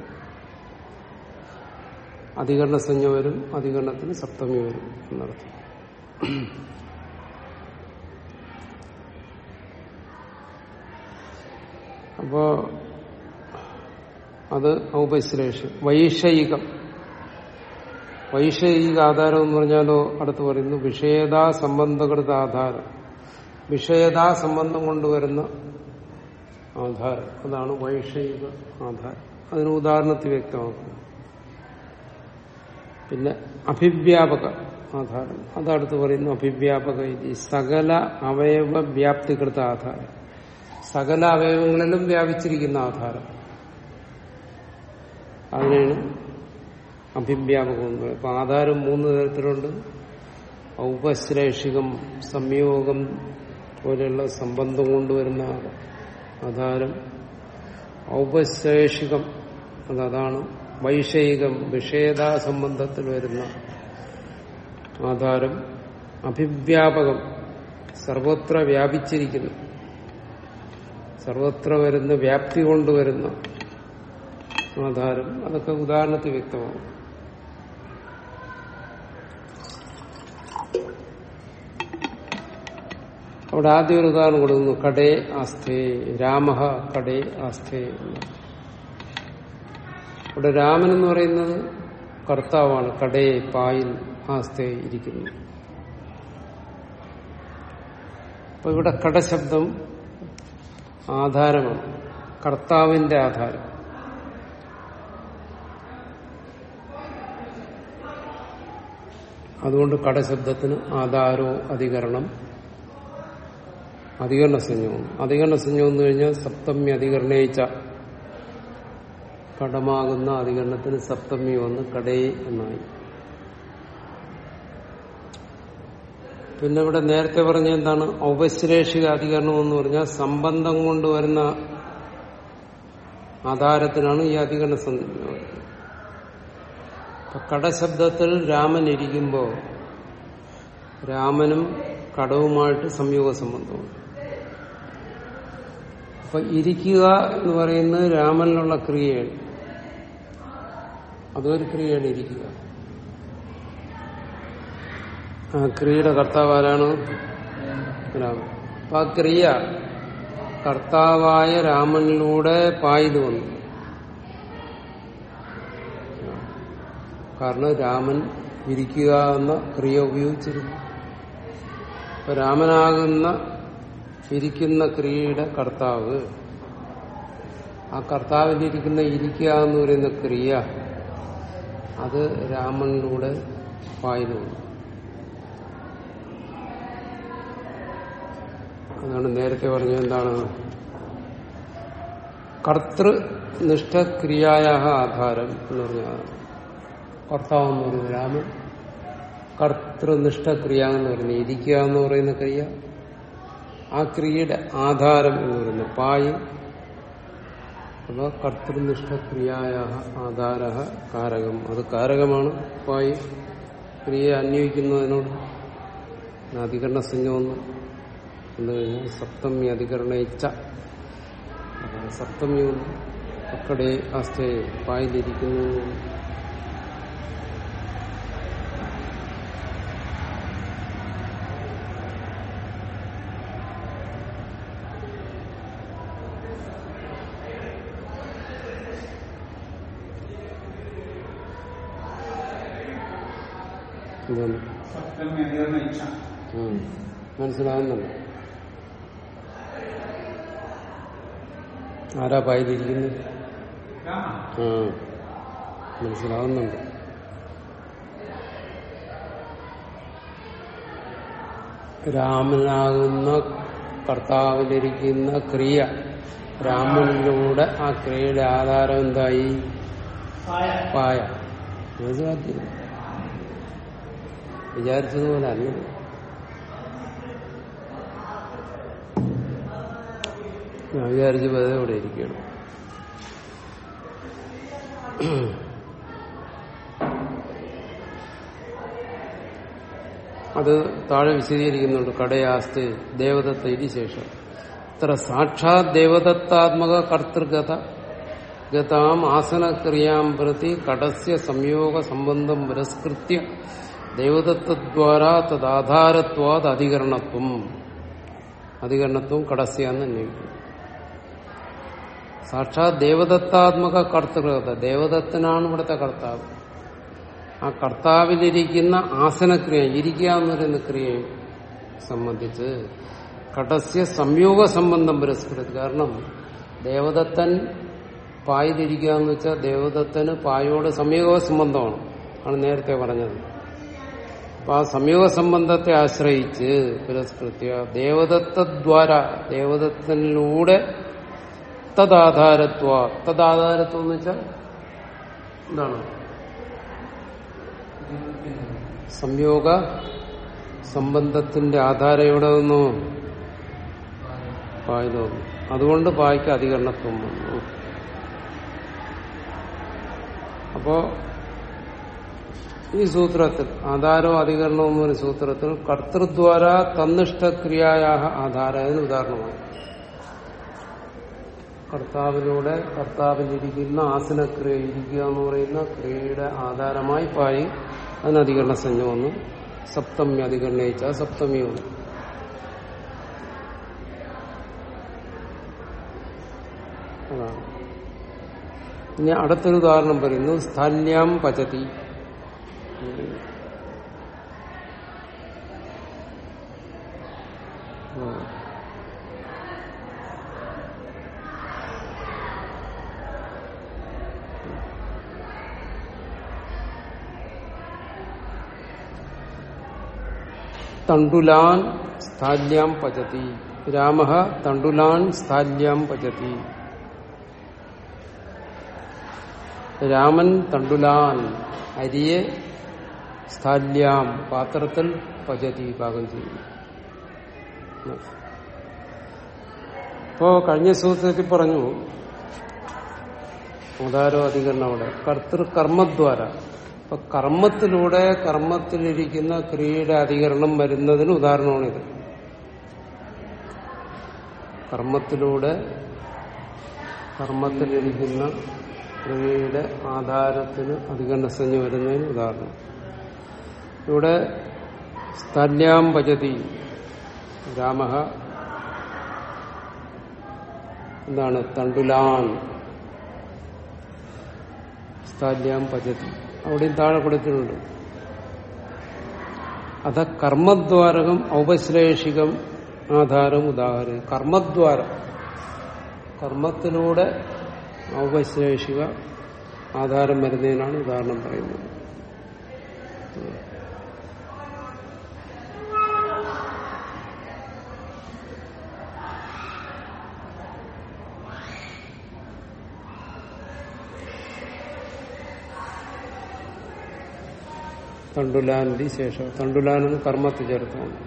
അധികരണ സംജ്ഞ വരും അധികരണത്തിന് സപ്തമി വരും എന്നർത്ഥം. അപ്പോ അത് ഔപശ്ലേഷം വൈഷയികം. വൈഷയിക ആധാരം എന്ന് പറഞ്ഞാലോ അടുത്ത് പറയുന്നു വിഷയതാ സംബന്ധകൃത ആധാരം. വിഷയതാ സംബന്ധം കൊണ്ടുവരുന്ന ആധാരം. അതാണ് വൈഷയിക ആധാരം. അതിന് ഉദാഹരണത്തിൽ വ്യക്തമാക്കുന്നു. പിന്നെ അഭിവ്യാപക ആധാരം. അതടുത്ത് പറയുന്നു അഭിവ്യാപക ഇതി സകല അവയവ വ്യാപ്തികൃത ആധാരം. സകല അവയവങ്ങളിലും വ്യാപിച്ചിരിക്കുന്ന ആധാരം. അതിനാണ് അഭിവ്യാപകം എന്ന് അപ്പൊ ആധാരം മൂന്ന് തരത്തിലുണ്ട്. ഔപശ്ലേഷികം സംയോഗം പോലെയുള്ള സംബന്ധം കൊണ്ടുവരുന്ന ആധാരം. ഔപശ്ലേഷികം അതതാണ് വൈഷയികം വിഷയതാ സംബന്ധത്തിൽ വരുന്ന ആധാരം. അഭിവ്യാപകം സർവത്ര വ്യാപിച്ചിരിക്കുന്നു. സർവത്ര വരുന്ന വ്യാപ്തി കൊണ്ടുവരുന്ന ആധാരം. അതൊക്കെ ഉദാഹരണത്തിൽ വ്യക്തമാകും അവിടെ ആദ്യം ഒരു ഉദാഹരണം കൊടുക്കുന്നു. കടേ ആസ്ഥേ രാമ കടേ ആസ്ഥേ. ഇവിടെ രാമൻ എന്ന് പറയുന്നത് കർത്താവാണ്. കടേ പായിൽ ആസ്ഥേ ഇരിക്കുന്നു. അപ്പൊ ഇവിടെ കടശബ്ദം ആധാരമാണ്. കർത്താവിന്റെ ആധാരം. അതുകൊണ്ട് കടശബ്ദത്തിന് ആധാരോ അധികരണം അധികരണ സംജ്ഞവും അധികരണ സംജ്ഞം എന്ന് കഴിഞ്ഞാൽ സപ്തമി അധികരണയിച്ച കടമാകുന്ന അധികരണത്തിന് സപ്തമി വന്ന് കടേ എന്നായി. പിന്നെ ഇവിടെ നേരത്തെ പറഞ്ഞ എന്താണ്? ഔപശ്ലേഷിക അധികരണം എന്ന് പറഞ്ഞാൽ സംബന്ധം കൊണ്ട് വരുന്ന ആധാരത്തിനാണ് ഈ അധികരണ കടശബ്ദത്തിൽ രാമൻ ഇരിക്കുമ്പോൾ രാമനും കടവുമായിട്ട് സംയോഗ സംബന്ധമുണ്ട് അപ്പൊ ഇരിക്കുക എന്ന് പറയുന്നത് രാമനിലുള്ള ക്രിയയാണ്. അതൊരു ക്രിയയാണ് ഇരിക്കുക. ആ ക്രിയയുടെ കർത്താവ് ആരാണ്? രാമൻ. അപ്പൊ ആ ക്രിയ കർത്താവായ രാമനിലൂടെ പായത് വന്നു. കാരണം രാമൻ ഇരിക്കുക എന്ന ക്രിയ ഉപയോഗിച്ചിരുന്നു. അപ്പൊ രാമനാകുന്ന ഇരിക്കുന്ന ക്രിയയുടെ കർത്താവ്. ആ കർത്താവിലിരിക്കുന്ന ഇരിക്കുക എന്ന് പറയുന്ന ക്രിയ അത് രാമനിലൂടെ വന്നു അതാണ് നേരത്തെ പറഞ്ഞത് എന്താണ്? കർത്തൃനിഷ്ഠക്രിയായ ആധാരം എന്ന് പറഞ്ഞാൽ കർത്താവ് എന്ന് പറയുന്നത് രാമൻ കർത്തൃനിഷ്ഠക്രിയ എന്ന് പറയുന്നത് ഇരിക്കുക എന്ന് പറയുന്ന ക്രിയ ആ ക്രിയയുടെ ആധാരം എന്ന് പറയുന്നത് പായ് അപ്പൊ കർത്തൃനിഷ്ഠക്രിയായ ആധാര കാരകം. അത് കാരകമാണ്. പായി ക്രിയയെ അന്വയിക്കുന്നതിനോട് അധികരണ സിംഹമൊന്നും എന്ന് കഴിഞ്ഞാൽ സപ്തമി അധികരണ ഇച്ഛ. സപ്തമി ഒന്ന് അക്കടെ അസ്ഥയെ പായിലിരിക്കുന്നു എന്താണ് സപ്തമി അധികരണ ഇച്ഛ ഉം. മനസ്സിലാകുന്നുണ്ട് ആരാ പായിലിരിക്കുന്നത് രാമ ആ മനസ്സിലാവുന്നുണ്ട്. രാമനാകുന്ന കർത്താവിലിരിക്കുന്ന ക്രിയ. രാമനിലൂടെ ആ ക്രിയയുടെ ആധാരം എന്തായി? പായ. വിചാരിച്ചതുപോലെ അല്ല. ഞാൻ വിചാരിച്ചു വെറുതെ ഇവിടെ ഇരിക്കണം അത് താഴെ വിശദീകരിക്കുന്നുണ്ട്. കടയാസ്തി ദേവദത്ത ഇതി ശേഷം. ഇത്ര സാക്ഷാത് ദേവദത്താത്മക കർത്തൃഗത ഗതാം ആസനക്രിയാം പ്രതി കടസ്യ സംയോഗ സംബന്ധം പുരസ്കൃത്യ ദേവദത്വദ്വാരാ തദാധാരത്വാത് അധികരണത്വം അധികരണത്വം കടസ്യ എന്ന് അന്വയിക്കും സാക്ഷാത് ദേവദത്താത്മക കർത്തൃകത ദേവദത്തനാണ് ഇവിടുത്തെ കർത്താവ്. ആ കർത്താവിലിരിക്കുന്ന ആസനക്രിയ ഇരിക്കുക എന്ന് പറയുന്ന ക്രിയയെ സംബന്ധിച്ച് കടസ്യ സംയോഗ സംബന്ധം പുരസ്കൃതി കാരണം ദേവദത്തൻ പായിലിരിക്കുക എന്ന് വെച്ചാൽ ദേവദത്തന് പായോട് സംയോഗ സംബന്ധമാണ്. ആണ് നേരത്തെ പറഞ്ഞത്. അപ്പൊ ആ സംയോഗ സംബന്ധത്തെ ആശ്രയിച്ച് പുരസ്കൃത്യ ദേവദത്തദ്വാര ദേവദത്തനിലൂടെ തദാധാരത്വ തദാധാരത്വം എന്ന് വെച്ചാൽ എന്താണ്? സംയോഗ സംബന്ധത്തിന്റെ ആധാരം എവിടെ വന്നു പായ തോന്നുന്നു അതുകൊണ്ട് പായ്ക്ക് അധികരണത്വം വന്നു. അപ്പോ ഈ സൂത്രത്തിൽ ആധാരോ അധികരണവും എന്നൊരു സൂത്രത്തിൽ കർത്തൃദ്വാര തന്നിഷ്ടക്രിയായ ആധാരം അതിന് ഉദാഹരണമാണ് കർത്താവിലൂടെ കർത്താവിലിരിക്കുന്ന ആസനക്രിയ ഇരിക്കുക എന്ന് പറയുന്ന ക്രിയയുടെ ആധാരമായി പായി അതിന് അധികരണ സംജ്ഞ വന്നു. സപ്തമി അധികരണയിച്ച സപ്തമി വന്നു. അതാണ്. ഇനി അടുത്തൊരു ഉദാഹരണം പറയുന്നു സ്ഥല്യം പചതി. തണ്ടുലാൻ സ്ഥാല്യാം പചതി. രാമ തണ്ടുലാൻ സ്ഥാല്യാം പചതി. രാമൻ തണ്ടുലാൻ അരിയെ സ്ഥാല്യാം പാത്രത്തിൽ പചതി പാകം ചെയ്യും ഇപ്പോ കഴിഞ്ഞ സൂത്രത്തിൽ പറഞ്ഞു ഉദാരോ അധികരണം അവിടെ കർത്തൃ കർമ്മദ്വാര. അപ്പൊ കർമ്മത്തിലൂടെ കർമ്മത്തിലിരിക്കുന്ന ക്രിയയുടെ അധികരണം വരുന്നതിന് ഉദാഹരണമാണിത്. കർമ്മത്തിലൂടെ കർമ്മത്തിലിരിക്കുന്ന ക്രിയയുടെ ആധാരത്തിന് അധികരണസഞ്ജ വരുന്നതിന് ഉദാഹരണം. ഇവിടെ സ്ഥല്യാം ഭജതി രാമ എന്താണ് തണ്ടുലാൻ. സ്ഥല്യാം പചതി അവിടെയും താഴെ കൊടുത്തിട്ടുണ്ട് അത കർമ്മദ്വാരകം ഔപശ്ലേഷികം ആധാരം ഉദാഹരണം. കർമ്മദ്വാരം. കർമ്മത്തിലൂടെ ഔപശ്ലേഷിക ആധാരം വരുന്നതിനാണ് ഉദാഹരണം പറയുന്നത്. തണ്ടുലാന്റെ ശേഷം തണ്ടുലാനെന്ന് കർമ്മത്തെ ചേർത്താണ്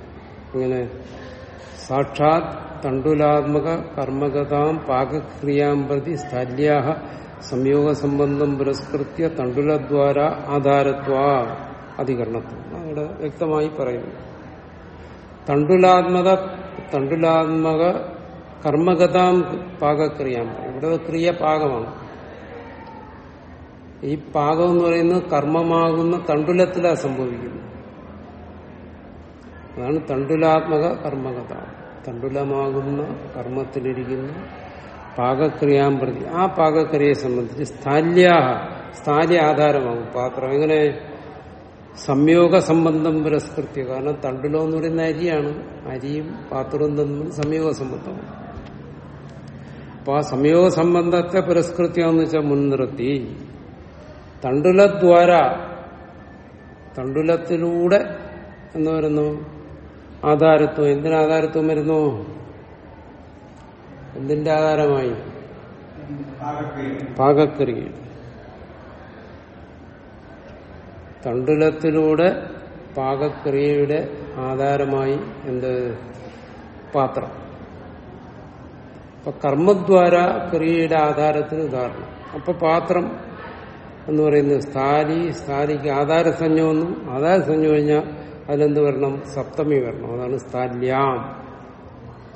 ഇങ്ങനെ സാക്ഷാത് തണ്ടുലാത്മക കർമ്മഗതാം പാകക്രിയാം പ്രതി സ്ഥല്യാഹ സംയോഗ സംബന്ധം പുരസ്കൃത്യ തണ്ടുലദ്വാര ആധാരത്വ അധികരണത്വം. അവിടെ വ്യക്തമായി പറയുന്നു. തണ്ടുലാത്മക തണ്ടുലാത്മക കർമ്മഗതാം പാകക്രിയാം ഇവിടെ ക്രിയ പാകമാണ്. ഈ പാകം എന്ന് പറയുന്നത് കർമ്മമാകുന്ന തണ്ടുലത്തിലാ സംഭവിക്കുന്നത്. അതാണ് തണ്ടുലാത്മക കർമ്മകഥ. തണ്ടുലമാകുന്ന കർമ്മത്തിലിരിക്കുന്ന പാകക്രിയാം പ്രതി ആ പാകക്രിയയെ സംബന്ധിച്ച് സ്ഥാല്യാഹ സ്ഥാല്യ ആധാരമാകും പാത്രം. എങ്ങനെ? സംയോഗ സംബന്ധം പുരസ്കൃത്യ. കാരണം തണ്ടുലം എന്ന് പറയുന്ന അരിയാണ്. അരിയും പാത്രവും തമ്മിൽ സംയോഗ സംബന്ധമാണ്. അപ്പൊ ആ സംയോഗ സംബന്ധത്തെ പുരസ്കൃത്യം എന്ന് വെച്ചാൽ മുൻനിർത്തി. തണ്ടുലദ്വാര. തണ്ടുലത്തിലൂടെ എന്ന് വരുന്നു. ആധാരത്വം. എന്തിന് ആധാരത്വം വരുന്നു? എന്തിന്റെ ആധാരമായി? പാകക്രിയ തണ്ടുലത്തിലൂടെ പാകക്രിയയുടെ ആധാരമായി എന്ത്? പാത്രം. അപ്പൊ കർമ്മദ്വാര ക്രിയയുടെ ആധാരത്തിന് ഉദാഹരണം. അപ്പൊ പാത്രം എന്ന് പറയുന്നത് സ്ഥാരി സ്ഥാരിക്ക് ആധാരസഞ്ജമെന്നും ആധാരസഞ്ജ കഴിഞ്ഞാൽ അതിലെന്ത് വരണം? സപ്തമി വരണം. അതാണ് സ്ഥാല്യാം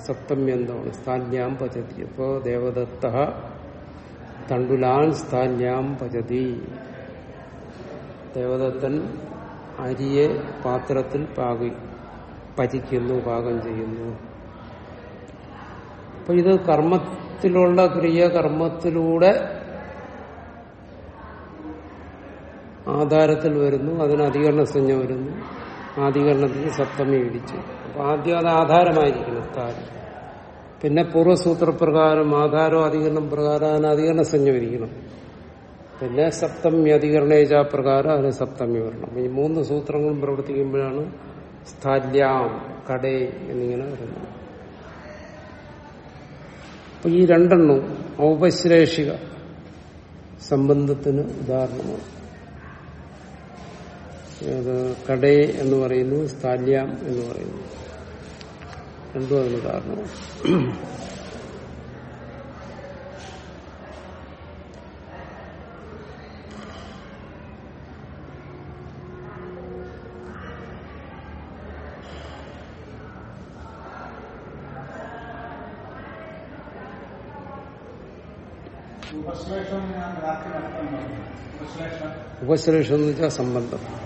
സപ്തമി എന്താണ് സ്ഥാല്യാം പചതി. അപ്പോ ദേവദത്ത തണ്ടുലാൻ സ്ഥാല്യാം പചതി. ദേവദത്തൻ അരിയെ പാത്രത്തിൽ പാകി പചിക്കുന്നു പാകം ചെയ്യുന്നു. അപ്പൊ ഇത് കർമ്മത്തിലുള്ള ക്രിയ കർമ്മത്തിലൂടെ ആധാരത്തിൽ വരുന്നു അതിന് അധികരണ സംജ്ഞ വരുന്നു ആധികരണത്തിന് സപ്തമി ഇടിച്ചു. അപ്പൊ ആദ്യം അത് ആധാരമായിരിക്കണം താരം പിന്നെ പൂർവസൂത്രപ്രകാരം ആധാരോ അധികരണം പ്രകാരം അതിന് അധികരണ സംജ്ഞ വിരിക്കണം. പിന്നെ സപ്തമി അധികരണേജ പ്രകാരം അതിന് സപ്തമി വരണം. ഈ മൂന്ന് സൂത്രങ്ങളും പ്രവർത്തിക്കുമ്പോഴാണ് സ്ഥാല്യാം കടേ എന്നിങ്ങനെ വരുന്നത്. അപ്പൊ ഈ രണ്ടെണ്ണം ഔപശ്ലേഷിക സംബന്ധത്തിന് ഉദാഹരണമാണ്. കടേ എന്ന് പറയുന്നു സ്ഥാല്യാം എന്ന് പറയുന്നു. രണ്ടും അതിന് ഉപശ്ലേഷം ഉപശ്ലേഷം. എന്ന് വെച്ചാൽ സംബന്ധം.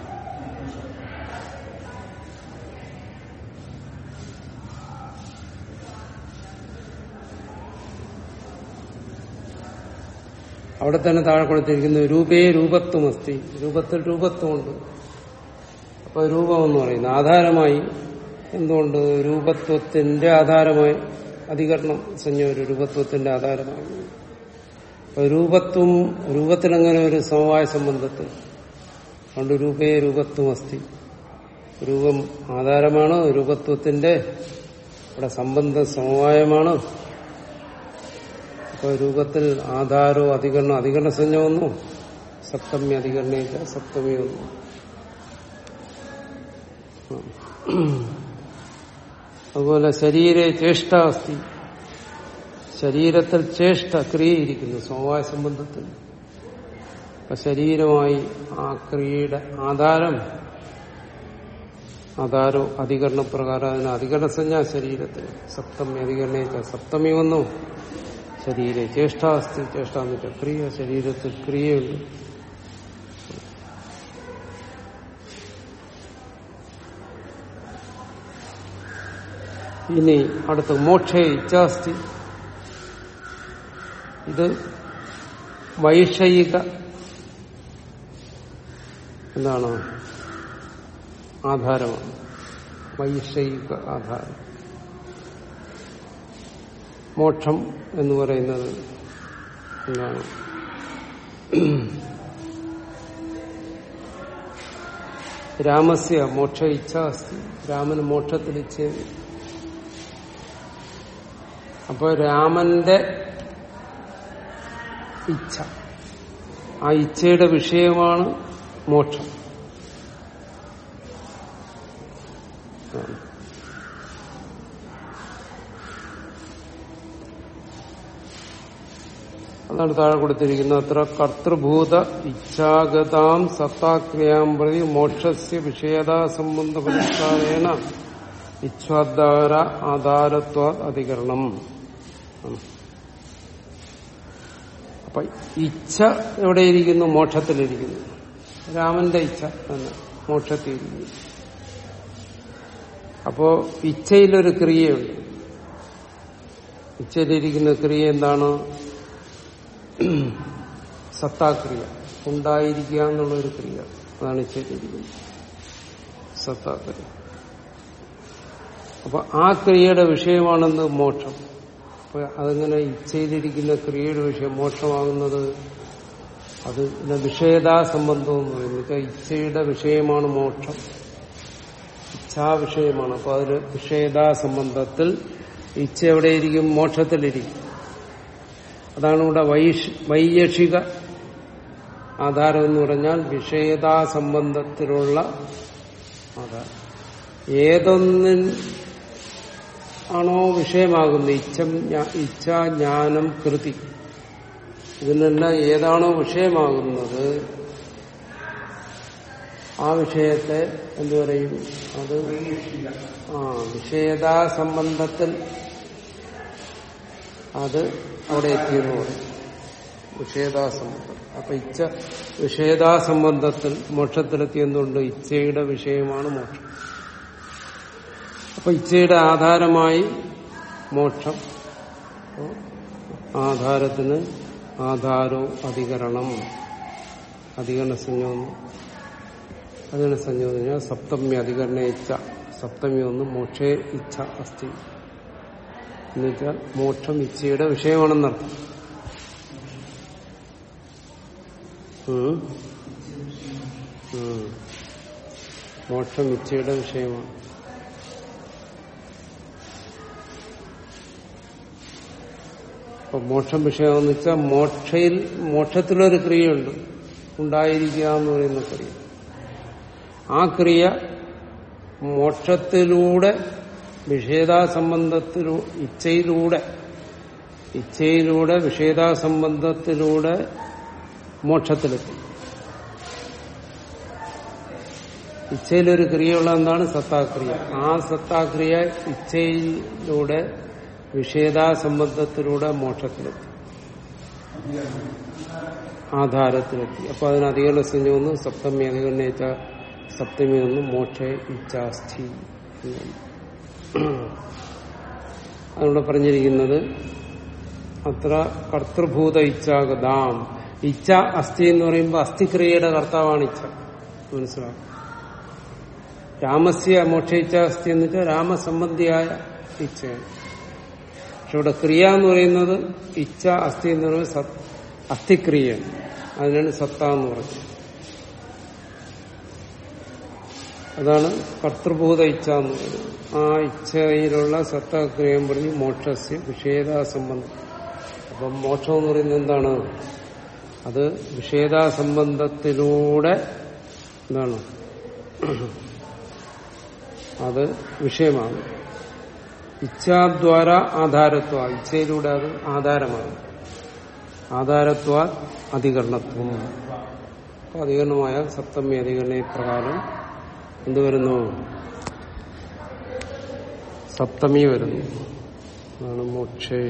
അവിടെ തന്നെ താഴെ കൊടുത്തിരിക്കുന്നത് രൂപേ രൂപത്വം അസ്തി രൂപത്തിൽ രൂപത്വമുണ്ട്. അപ്പൊ രൂപം എന്ന് പറയുന്നത് ആധാരമായി എന്തുകൊണ്ട്? രൂപത്വത്തിന്റെ ആധാരമായി അധികരണം സഞ്ജ ഒരു രൂപത്വത്തിന്റെ ആധാരമായി. രൂപത്വം രൂപത്തിനങ്ങനെ ഒരു സമവായ സംബന്ധത്തിൽ. അതുകൊണ്ട് രൂപേ രൂപത്വം അസ്ഥി രൂപം ആധാരമാണ് രൂപത്വത്തിന്റെ ഇവിടെ സംബന്ധ സമവായമാണ്. അപ്പൊ രൂപത്തിൽ ആധാരോ അധികരണം അധികരണ സഞ്ജമൊന്നും സപ്തമി അധികരണയില്ല സപ്തമി ഒന്നും അതുപോലെ ശരീരെ ചേഷ്ട അസ്ഥി ശരീരത്തിൽ ചേഷ്ട ക്രിയയിരിക്കുന്നു സമവായ സംബന്ധത്തിൽ. അപ്പൊ ശരീരമായി ആ ക്രിയയുടെ ആധാരം ആധാരോ അധികരണ പ്രകാരം അതിന് അധികരണ സഞ്ജ ശരീരത്തിൽ. സപ്തമി അധികരണ സപ്തമി വന്നു ശരീരെ ചേഷ്ടാസ്തി ചേഷ്ട എന്ന് വെച്ചാൽ ക്രിയ ശരീരത്തിൽ ക്രിയയുണ്ട് ഇനി അടുത്ത് മോക്ഷ ഇച്ഛാസ്തി ഇത് വൈഷയിക എന്താണ് ആധാരമാണ് വൈഷയിക ആധാരം മോക്ഷം എന്ന് പറയുന്നത് എന്താണ്? രാമസ്യ മോക്ഷ ഇച്ഛ അസ്തി. രാമന് മോക്ഷത്തിൽ ഇച്ഛ അപ്പൊ രാമന്റെ ഇച്ഛ. ആ ഇച്ഛയുടെ വിഷയമാണ് മോക്ഷം. അതാണ് താഴെ കൊടുത്തിരിക്കുന്നത്. അത്ര കർത്തൃഭൂത ഇച്ഛാഗതാം സത്താക്രിയാം പ്രതി മോക്ഷസ്യ വിഷയതാ സംബന്ധ പരിഷ്കാരേണ ഇച്ഛാധാര ആധാരത്വ അധികരണം. അപ്പൊ ഇച്ഛ എവിടെയിരിക്കുന്നു? മോക്ഷത്തിലിരിക്കുന്നു. രാമന്റെ ഇച്ഛ തന്നെ മോക്ഷത്തിലിരിക്കുന്നു അപ്പോ ഇച്ഛയിലൊരു ക്രിയയുണ്ട്. ഇച്ഛയിലിരിക്കുന്ന ക്രിയ എന്താണ്? സത്താക്രിയ. ഉണ്ടായിരിക്കുക എന്നുള്ള ഒരു ക്രിയ. അതാണ് ചെയ്തിരിക്കുന്നത് സത്താക്രിയ. അപ്പൊ ആ ക്രിയയുടെ വിഷയമാണെന്ന് മോക്ഷം. അപ്പൊ അതങ്ങനെ ഇച്ഛയിലിരിക്കുന്ന ക്രിയയുടെ വിഷയം മോക്ഷമാകുന്നത് അത് വിഷയതാ സംബന്ധം എന്ന് പറയുന്നത് വെച്ചാൽ ഇച്ഛയുടെ വിഷയമാണ് മോക്ഷം. ഇച്ഛാവിഷയമാണ് അപ്പൊ അതിൽ വിഷയതാ സംബന്ധത്തിൽ ഇച്ഛ എവിടെയിരിക്കും? മോക്ഷത്തിലിരിക്കും. അതാണ് ഇവിടെ വൈയക്ഷിക ആധാരം എന്ന് പറഞ്ഞാൽ വിഷയതാ സംബന്ധത്തിലുള്ള ആധാരം. ഏതൊന്നിൻ ആണോ വിഷയമാകുന്നത് ഇച്ഛം ഇച്ഛ ജ്ഞാനം കൃതി. ഇതിനെല്ലാം ഏതാണോ വിഷയമാകുന്നത് ആ വിഷയത്തെ എന്തു പറയും? അത് ആ വിഷയതാ സംബന്ധത്തിൽ അത് അവിടെ എത്തിയെന്ന് പറയും വിഷേദാസംബന്ധം അപ്പൊ ഇച്ഛ വിഷേദാസംബന്ധത്തിൽ മോക്ഷത്തിലെത്തിയെന്നുണ്ട് ഇച്ഛയുടെ വിഷയമാണ് മോക്ഷം. അപ്പൊ ഇച്ഛയുടെ ആധാരമായി മോക്ഷം. ആധാരത്തിന് ആധാരോ അധികരണം. അധികരണ സംയോജനം. അധികരണ സംയോജന സപ്തമി അധികരണ ഇച്ഛ. സപ്തമി ഒന്ന് മോക്ഷേ ഇച്ഛ അസ്ഥി എന്നുവെച്ചാൽ മോക്ഷം ഇച്ഛയുടെ വിഷയമാണെന്നർത്ഥം. മോക്ഷം ഇച്ഛയുടെ വിഷയമാണ്. അപ്പൊ മോക്ഷം വിഷയമെന്ന് വെച്ചാൽ മോക്ഷയിൽ മോക്ഷത്തിലൊരു ക്രിയയുണ്ട്. ഉണ്ടായിരിക്കുക എന്ന് പറയുന്ന ക്രിയ. ആ ക്രിയ മോക്ഷത്തിലൂടെ വിഷേദാ സംബന്ധത്തിലൂ ഇച്ഛയിലൂടെ ഇച്ഛയിലൂടെ വിഷേദാ സംബന്ധത്തിലൂടെ മോക്ഷത്തിലെത്തി. ഇച്ഛയിലൊരു ക്രിയയുള്ള എന്താണ്? സത്താക്രിയ. ആ സത്താക്രിയ ഇച്ഛയിലൂടെ വിഷേദാ സംബന്ധത്തിലൂടെ മോക്ഷത്തിലെത്തി. ആധാരത്തിലെത്തി. അപ്പൊ അതിന് അധികരണ സംഖ്യ ഒന്ന് സപ്തമി അധികരണ സപ്തമി ഒന്ന് മോക്ഷ ഇച്ഛാസ്ഥി എന്നാണ്. അതിവിടെ പറഞ്ഞിരിക്കുന്നത് അത്ര കർത്തൃഭൂത ഇച്ഛാഗതാം. ഇച്ഛ അസ്ഥി എന്ന് പറയുമ്പോൾ അസ്ഥിക്രിയയുടെ കർത്താവാണ് ഇച്ഛ. മനസ്സിലാക്കും രാമസ്യ മോക്ഷ ഇച്ഛ അസ്ഥി എന്ന് വെച്ചാൽ രാമസംബന്ധിയായ ഇച്ഛയാണ്. പക്ഷെ ഇവിടെ ക്രിയ എന്ന് പറയുന്നത് ഇച്ഛ അസ്ഥി എന്ന് പറയുന്നത് അസ്ഥിക്രിയ അതിനാണ് സത്ത എന്ന് പറഞ്ഞത് അതാണ് കർത്തൃഭൂത ഇച്ഛ എന്ന് പറയുന്നത്. ആ ഇച്ഛയിലുള്ള സത്താക്രിയം പറഞ്ഞ് മോക്ഷസ്യ വിഷേദാസംബന്ധം. അപ്പം മോക്ഷം എന്ന് പറയുന്നത് എന്താണ്? അത് വിഷേദാസംബന്ധത്തിലൂടെ എന്താണ്? അത് വിഷയമാണ്. ഇച്ഛാദ്വാര ആധാരത്വ. ഇച്ഛയിലൂടെ അത് ആധാരമാണ്. ആധാരത്വ അധികരണത്വം. അധികരണമായ സപ്തമി അധികരണ പ്രകാരം എന്ത് വരുന്നു സപ്തമി വരുന്നു. അതാണ് മോക്ഷേ.